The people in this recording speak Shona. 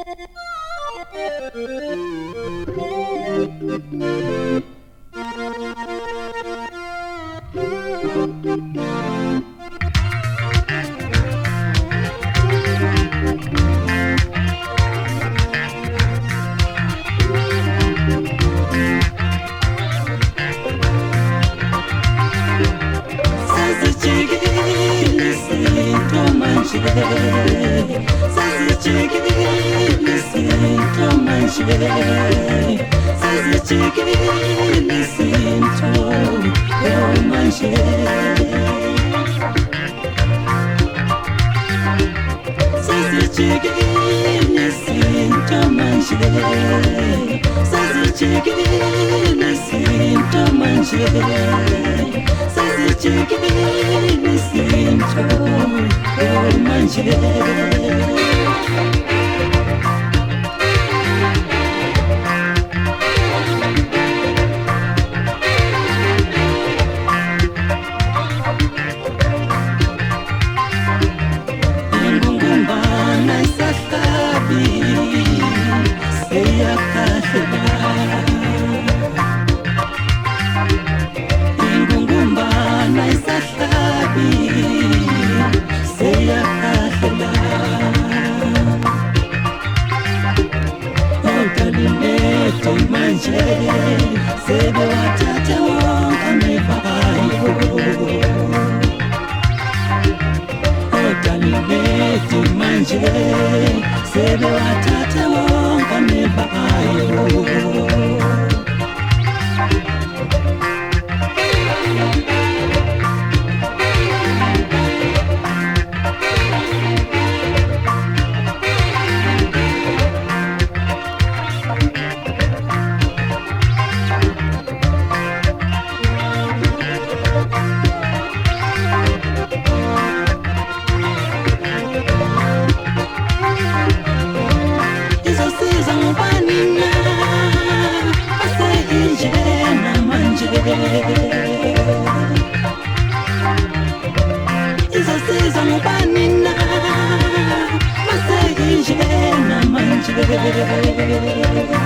d e m a n c i Sazichikini sinto manje Sazichikini sinto manje Sazichikini sinto manje sebewathathewonkamifaaiodanibeti manje sebewa Thank you.